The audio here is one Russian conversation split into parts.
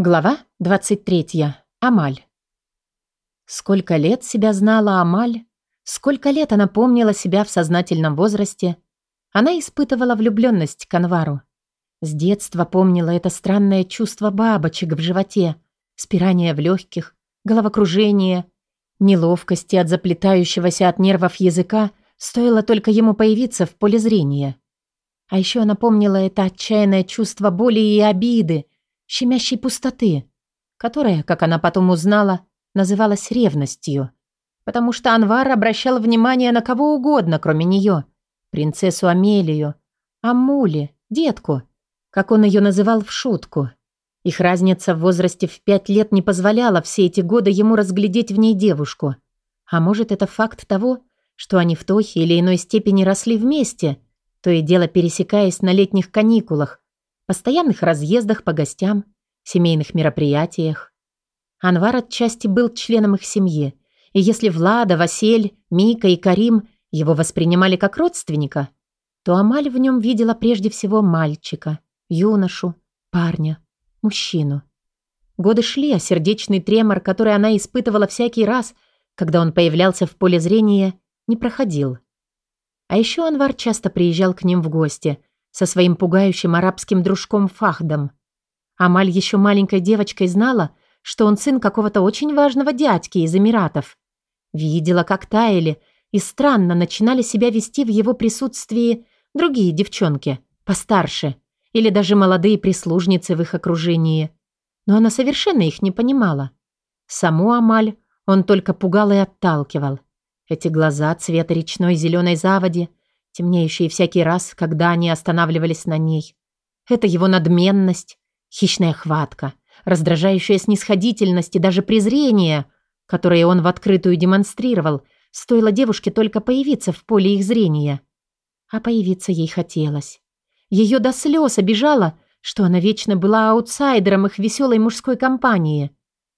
Глава 23. Амаль. Сколько лет себя знала Амаль, сколько лет она помнила себя в сознательном возрасте, она испытывала влюбленность к Анвару. С детства помнила это странное чувство бабочек в животе, спирание в легких, головокружение, неловкости от заплетающегося от нервов языка, стоило только ему появиться в поле зрения. А еще она помнила это отчаянное чувство боли и обиды, щемящей пустоты, которая, как она потом узнала, называлась ревностью. Потому что Анвар обращал внимание на кого угодно, кроме нее. Принцессу Амелию, Амули, детку, как он ее называл в шутку. Их разница в возрасте в пять лет не позволяла все эти годы ему разглядеть в ней девушку. А может, это факт того, что они в той или иной степени росли вместе, то и дело пересекаясь на летних каникулах, постоянных разъездах по гостям, семейных мероприятиях. Анвар отчасти был членом их семьи, и если Влада, Василь, Мика и Карим его воспринимали как родственника, то Амаль в нем видела прежде всего мальчика, юношу, парня, мужчину. Годы шли, а сердечный тремор, который она испытывала всякий раз, когда он появлялся в поле зрения, не проходил. А еще Анвар часто приезжал к ним в гости, со своим пугающим арабским дружком Фахдом. Амаль еще маленькой девочкой знала, что он сын какого-то очень важного дядьки из Эмиратов. Видела, как таяли и странно начинали себя вести в его присутствии другие девчонки, постарше, или даже молодые прислужницы в их окружении. Но она совершенно их не понимала. Саму Амаль он только пугал и отталкивал. Эти глаза цвета речной зеленой заводи, темнеющие всякий раз, когда они останавливались на ней. Это его надменность, хищная хватка, раздражающая снисходительность и даже презрение, которое он в открытую демонстрировал, стоило девушке только появиться в поле их зрения. А появиться ей хотелось. Ее до слез обижало, что она вечно была аутсайдером их веселой мужской компании.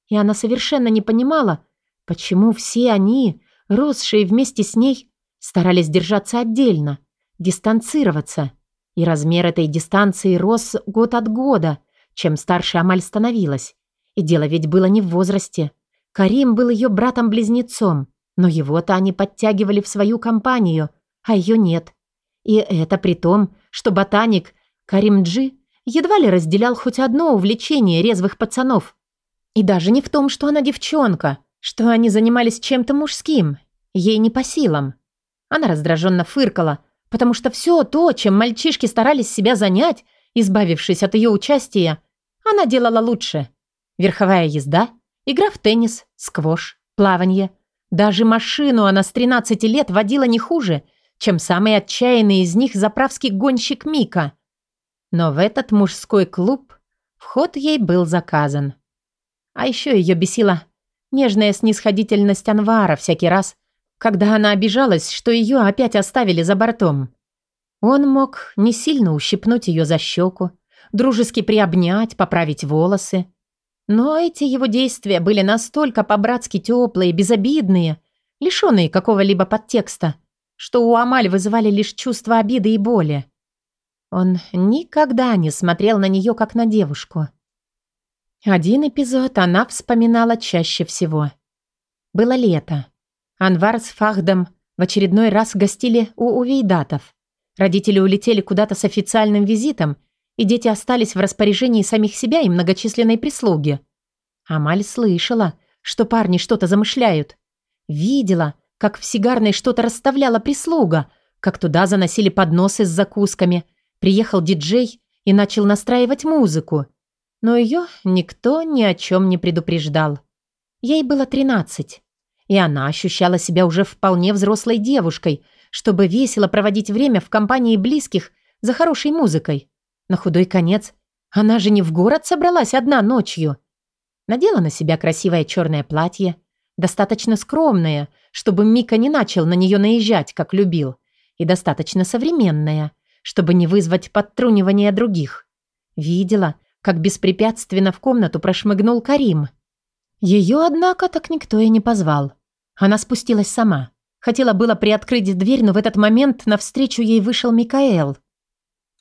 И она совершенно не понимала, почему все они, росшие вместе с ней, Старались держаться отдельно, дистанцироваться. И размер этой дистанции рос год от года, чем старше Амаль становилась. И дело ведь было не в возрасте. Карим был ее братом-близнецом, но его-то они подтягивали в свою компанию, а ее нет. И это при том, что ботаник Каримджи едва ли разделял хоть одно увлечение резвых пацанов. И даже не в том, что она девчонка, что они занимались чем-то мужским, ей не по силам. Она раздраженно фыркала, потому что все то, чем мальчишки старались себя занять, избавившись от ее участия, она делала лучше. Верховая езда, игра в теннис, сквош, плавание. Даже машину она с 13 лет водила не хуже, чем самый отчаянный из них заправский гонщик Мика. Но в этот мужской клуб вход ей был заказан. А еще ее бесила нежная снисходительность Анвара всякий раз, когда она обижалась, что ее опять оставили за бортом. Он мог не сильно ущипнуть ее за щеку, дружески приобнять, поправить волосы. Но эти его действия были настолько по-братски теплые, безобидные, лишенные какого-либо подтекста, что у Амаль вызывали лишь чувство обиды и боли. Он никогда не смотрел на нее, как на девушку. Один эпизод она вспоминала чаще всего. Было лето. Анвар с Фахдом в очередной раз гостили у увейдатов. Родители улетели куда-то с официальным визитом, и дети остались в распоряжении самих себя и многочисленной прислуги. Амаль слышала, что парни что-то замышляют. Видела, как в сигарной что-то расставляла прислуга, как туда заносили подносы с закусками. Приехал диджей и начал настраивать музыку. Но ее никто ни о чем не предупреждал. Ей было тринадцать и она ощущала себя уже вполне взрослой девушкой, чтобы весело проводить время в компании близких за хорошей музыкой. На худой конец, она же не в город собралась одна ночью. Надела на себя красивое черное платье, достаточно скромное, чтобы Мика не начал на нее наезжать, как любил, и достаточно современное, чтобы не вызвать подтрунивания других. Видела, как беспрепятственно в комнату прошмыгнул Карим. Ее, однако, так никто и не позвал. Она спустилась сама. Хотела было приоткрыть дверь, но в этот момент навстречу ей вышел Микаэл.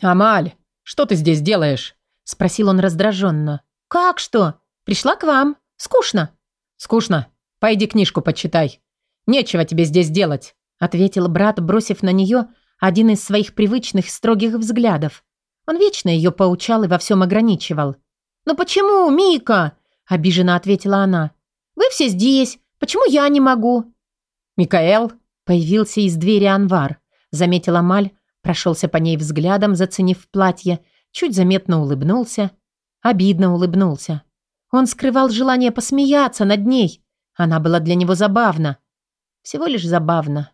«Амаль, что ты здесь делаешь?» – спросил он раздраженно. «Как что? Пришла к вам. Скучно». «Скучно. Пойди книжку почитай. Нечего тебе здесь делать», ответил брат, бросив на нее один из своих привычных строгих взглядов. Он вечно ее поучал и во всем ограничивал. «Но почему, Мика?» – обиженно ответила она. «Вы все здесь. Почему я не могу?» «Микаэл?» – появился из двери Анвар. Заметила Маль, прошелся по ней взглядом, заценив платье, чуть заметно улыбнулся. Обидно улыбнулся. Он скрывал желание посмеяться над ней. Она была для него забавна. Всего лишь забавна.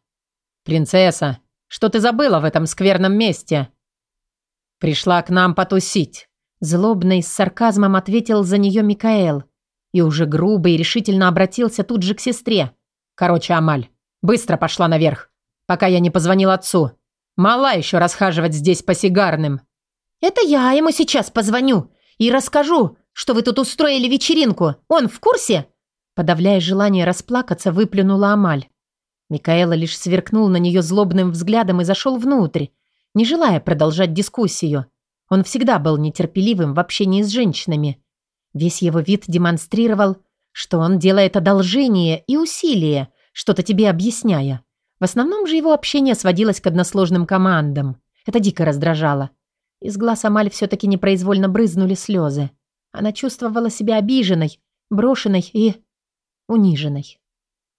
«Принцесса, что ты забыла в этом скверном месте?» «Пришла к нам потусить», – злобно и с сарказмом ответил за нее Микаэл. И уже грубо и решительно обратился тут же к сестре. «Короче, Амаль, быстро пошла наверх, пока я не позвонил отцу. Мала еще расхаживать здесь по сигарным». «Это я ему сейчас позвоню и расскажу, что вы тут устроили вечеринку. Он в курсе?» Подавляя желание расплакаться, выплюнула Амаль. Микаэла лишь сверкнул на нее злобным взглядом и зашел внутрь, не желая продолжать дискуссию. Он всегда был нетерпеливым в общении с женщинами. Весь его вид демонстрировал, что он делает одолжение и усилие, что-то тебе объясняя. В основном же его общение сводилось к односложным командам. Это дико раздражало. Из глаз Амаль все-таки непроизвольно брызнули слезы. Она чувствовала себя обиженной, брошенной и униженной.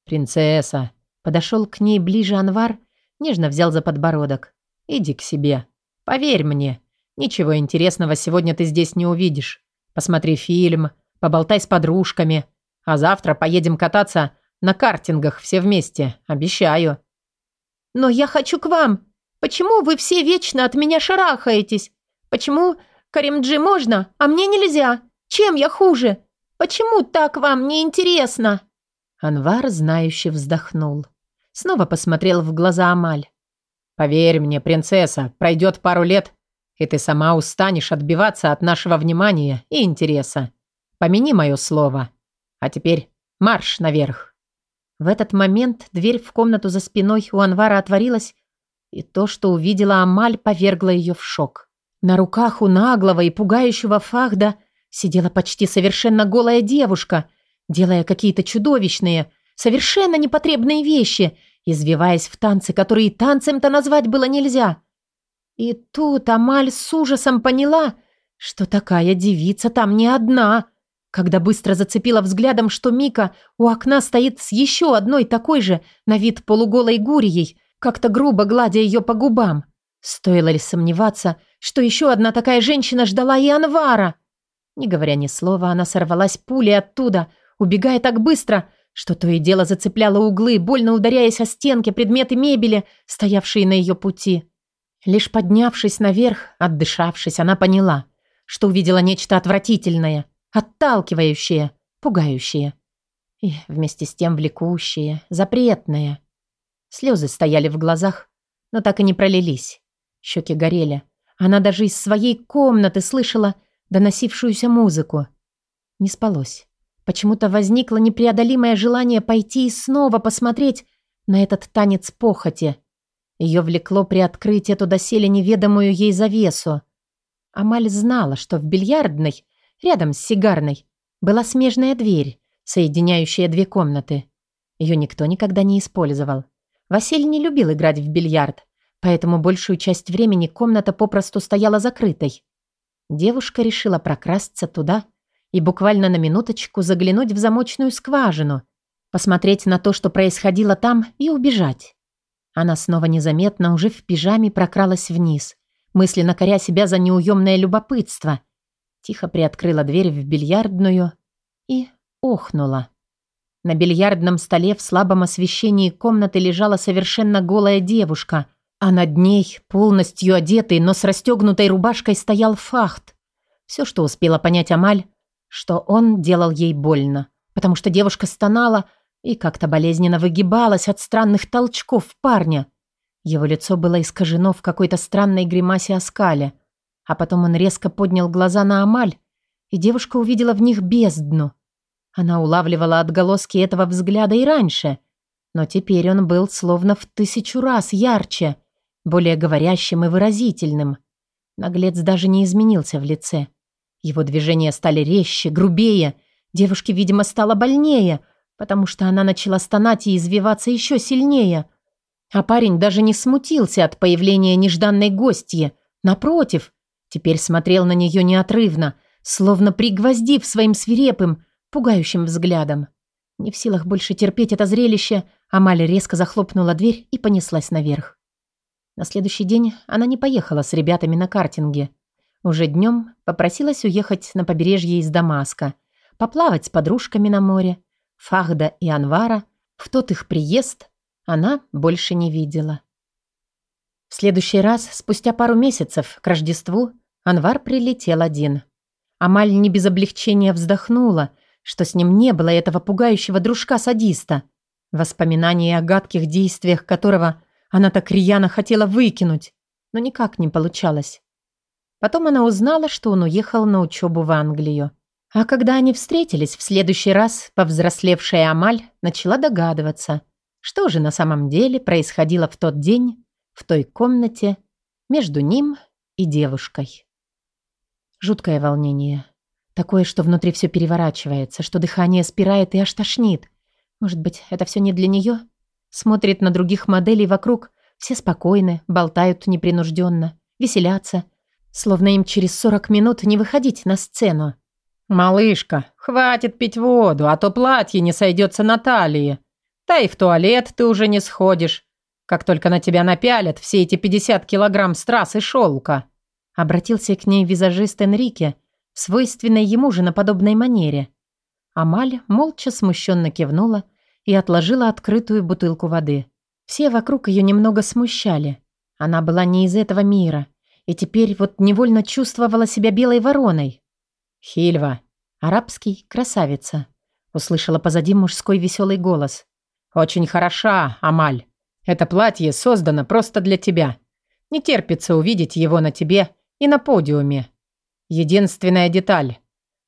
«Принцесса!» Подошел к ней ближе Анвар, нежно взял за подбородок. «Иди к себе. Поверь мне, ничего интересного сегодня ты здесь не увидишь. Посмотри фильм, поболтай с подружками, а завтра поедем кататься на картингах все вместе, обещаю». «Но я хочу к вам. Почему вы все вечно от меня шарахаетесь? Почему Каримджи можно, а мне нельзя? Чем я хуже? Почему так вам не интересно?» Анвар, знающе вздохнул. Снова посмотрел в глаза Амаль. «Поверь мне, принцесса, пройдет пару лет, и ты сама устанешь отбиваться от нашего внимания и интереса. Помяни мое слово. А теперь марш наверх». В этот момент дверь в комнату за спиной у Анвара отворилась, и то, что увидела Амаль, повергло ее в шок. На руках у наглого и пугающего Фахда сидела почти совершенно голая девушка, делая какие-то чудовищные, совершенно непотребные вещи, извиваясь в танце, которые танцем-то назвать было нельзя. И тут Амаль с ужасом поняла, что такая девица там не одна, когда быстро зацепила взглядом, что Мика у окна стоит с еще одной такой же, на вид полуголой гурией, как-то грубо гладя ее по губам. Стоило ли сомневаться, что еще одна такая женщина ждала и Анвара? Не говоря ни слова, она сорвалась пулей оттуда, убегая так быстро, что то и дело зацепляло углы, больно ударяясь о стенки, предметы мебели, стоявшие на ее пути. Лишь поднявшись наверх, отдышавшись, она поняла, что увидела нечто отвратительное, отталкивающее, пугающее. И вместе с тем влекущее, запретное. Слезы стояли в глазах, но так и не пролились. Щеки горели. Она даже из своей комнаты слышала доносившуюся музыку. Не спалось. Почему-то возникло непреодолимое желание пойти и снова посмотреть на этот танец похоти. Ее влекло приоткрыть эту доселе неведомую ей завесу. Амаль знала, что в бильярдной, рядом с сигарной, была смежная дверь, соединяющая две комнаты. Ее никто никогда не использовал. Василий не любил играть в бильярд, поэтому большую часть времени комната попросту стояла закрытой. Девушка решила прокрасться туда и буквально на минуточку заглянуть в замочную скважину, посмотреть на то, что происходило там, и убежать. Она снова незаметно, уже в пижаме, прокралась вниз, мысленно коря себя за неуемное любопытство. Тихо приоткрыла дверь в бильярдную и охнула. На бильярдном столе в слабом освещении комнаты лежала совершенно голая девушка, а над ней, полностью одетый, но с расстегнутой рубашкой, стоял фахт. Все, что успела понять Амаль, что он делал ей больно, потому что девушка стонала и как-то болезненно выгибалась от странных толчков парня. Его лицо было искажено в какой-то странной гримасе оскале, а потом он резко поднял глаза на Амаль, и девушка увидела в них бездну. Она улавливала отголоски этого взгляда и раньше, но теперь он был словно в тысячу раз ярче, более говорящим и выразительным. Наглец даже не изменился в лице. Его движения стали резче, грубее. Девушке, видимо, стало больнее, потому что она начала стонать и извиваться еще сильнее. А парень даже не смутился от появления нежданной гостьи. Напротив, теперь смотрел на нее неотрывно, словно пригвоздив своим свирепым, пугающим взглядом. Не в силах больше терпеть это зрелище, Амаль резко захлопнула дверь и понеслась наверх. На следующий день она не поехала с ребятами на картинге. Уже днем попросилась уехать на побережье из Дамаска, поплавать с подружками на море. Фахда и Анвара в тот их приезд она больше не видела. В следующий раз, спустя пару месяцев, к Рождеству, Анвар прилетел один. Амаль не без облегчения вздохнула, что с ним не было этого пугающего дружка-садиста, воспоминания о гадких действиях которого она так рьяно хотела выкинуть, но никак не получалось. Потом она узнала, что он уехал на учебу в Англию. А когда они встретились в следующий раз, повзрослевшая Амаль начала догадываться, что же на самом деле происходило в тот день, в той комнате, между ним и девушкой. Жуткое волнение. Такое, что внутри все переворачивается, что дыхание спирает и аж тошнит. Может быть, это все не для нее? Смотрит на других моделей вокруг, все спокойны, болтают непринужденно, веселятся, словно им через 40 минут не выходить на сцену. «Малышка, хватит пить воду, а то платье не сойдется на талии. Да и в туалет ты уже не сходишь, как только на тебя напялят все эти 50 килограмм страз и шелка». Обратился к ней визажист Энрике, свойственной ему же на подобной манере. Амаль молча смущенно кивнула и отложила открытую бутылку воды. Все вокруг ее немного смущали. Она была не из этого мира, и теперь вот невольно чувствовала себя белой вороной. «Хильва!» «Арабский, красавица!» Услышала позади мужской веселый голос. «Очень хороша, Амаль. Это платье создано просто для тебя. Не терпится увидеть его на тебе и на подиуме. Единственная деталь.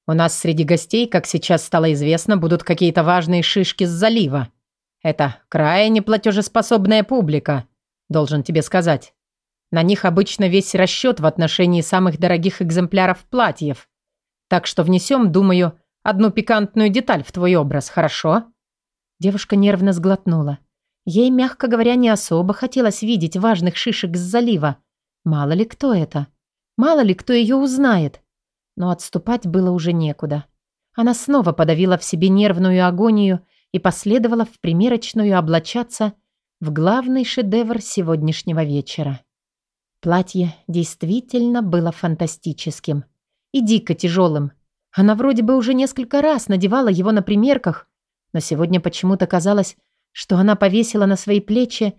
У нас среди гостей, как сейчас стало известно, будут какие-то важные шишки с залива. Это крайне платежеспособная публика, должен тебе сказать. На них обычно весь расчет в отношении самых дорогих экземпляров платьев. Так что внесем, думаю, одну пикантную деталь в твой образ, хорошо?» Девушка нервно сглотнула. Ей, мягко говоря, не особо хотелось видеть важных шишек с залива. Мало ли кто это. Мало ли кто ее узнает. Но отступать было уже некуда. Она снова подавила в себе нервную агонию и последовала в примерочную облачаться в главный шедевр сегодняшнего вечера. Платье действительно было фантастическим и дико тяжелым. Она вроде бы уже несколько раз надевала его на примерках, но сегодня почему-то казалось, что она повесила на свои плечи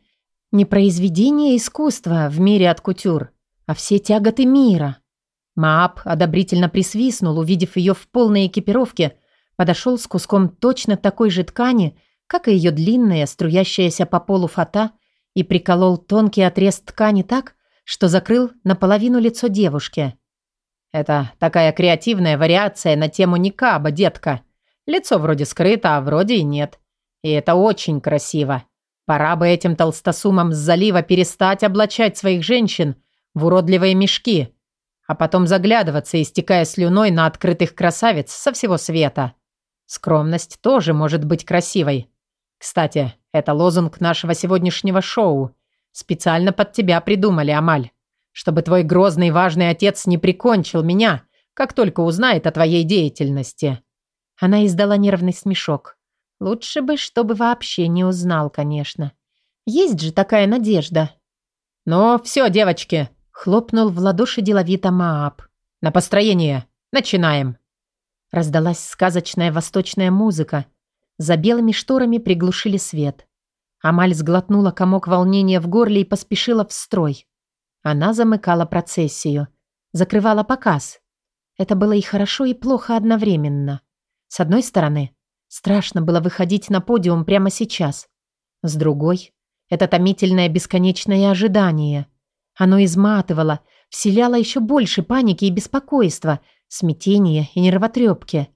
не произведение искусства в мире от кутюр, а все тяготы мира. Маап одобрительно присвистнул, увидев ее в полной экипировке, подошел с куском точно такой же ткани, как и ее длинная, струящаяся по полу фата, и приколол тонкий отрез ткани так, что закрыл наполовину лицо девушки. «Это такая креативная вариация на тему никаба, детка. Лицо вроде скрыто, а вроде и нет. И это очень красиво. Пора бы этим толстосумам с залива перестать облачать своих женщин – в уродливые мешки, а потом заглядываться, истекая слюной на открытых красавиц со всего света. Скромность тоже может быть красивой. Кстати, это лозунг нашего сегодняшнего шоу. Специально под тебя придумали, Амаль. Чтобы твой грозный важный отец не прикончил меня, как только узнает о твоей деятельности». Она издала нервный смешок. Лучше бы, чтобы вообще не узнал, конечно. Есть же такая надежда. «Ну, все, девочки, Хлопнул в ладоши деловито Мааб. «На построение! Начинаем!» Раздалась сказочная восточная музыка. За белыми шторами приглушили свет. Амаль сглотнула комок волнения в горле и поспешила в строй. Она замыкала процессию. Закрывала показ. Это было и хорошо, и плохо одновременно. С одной стороны, страшно было выходить на подиум прямо сейчас. С другой, это томительное бесконечное ожидание – оно изматывало, вселяло еще больше паники и беспокойства, смятения и нервотрепки.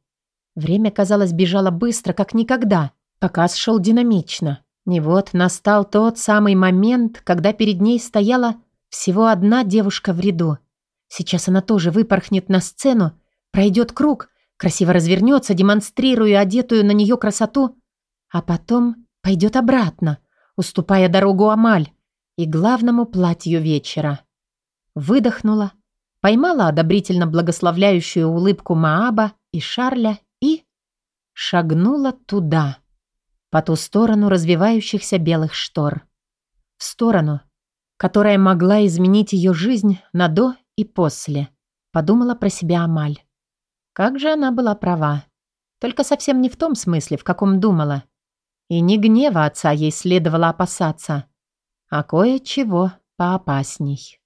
Время, казалось, бежало быстро, как никогда. Показ шел динамично. И вот настал тот самый момент, когда перед ней стояла всего одна девушка в ряду. Сейчас она тоже выпорхнет на сцену, пройдет круг, красиво развернется, демонстрируя одетую на нее красоту, а потом пойдет обратно, уступая дорогу Амаль и главному платью вечера. Выдохнула, поймала одобрительно благословляющую улыбку Мааба и Шарля и шагнула туда, по ту сторону развивающихся белых штор. В сторону, которая могла изменить ее жизнь на до и после, подумала про себя Амаль. Как же она была права. Только совсем не в том смысле, в каком думала. И не гнева отца ей следовало опасаться, а кое-чего поопасней.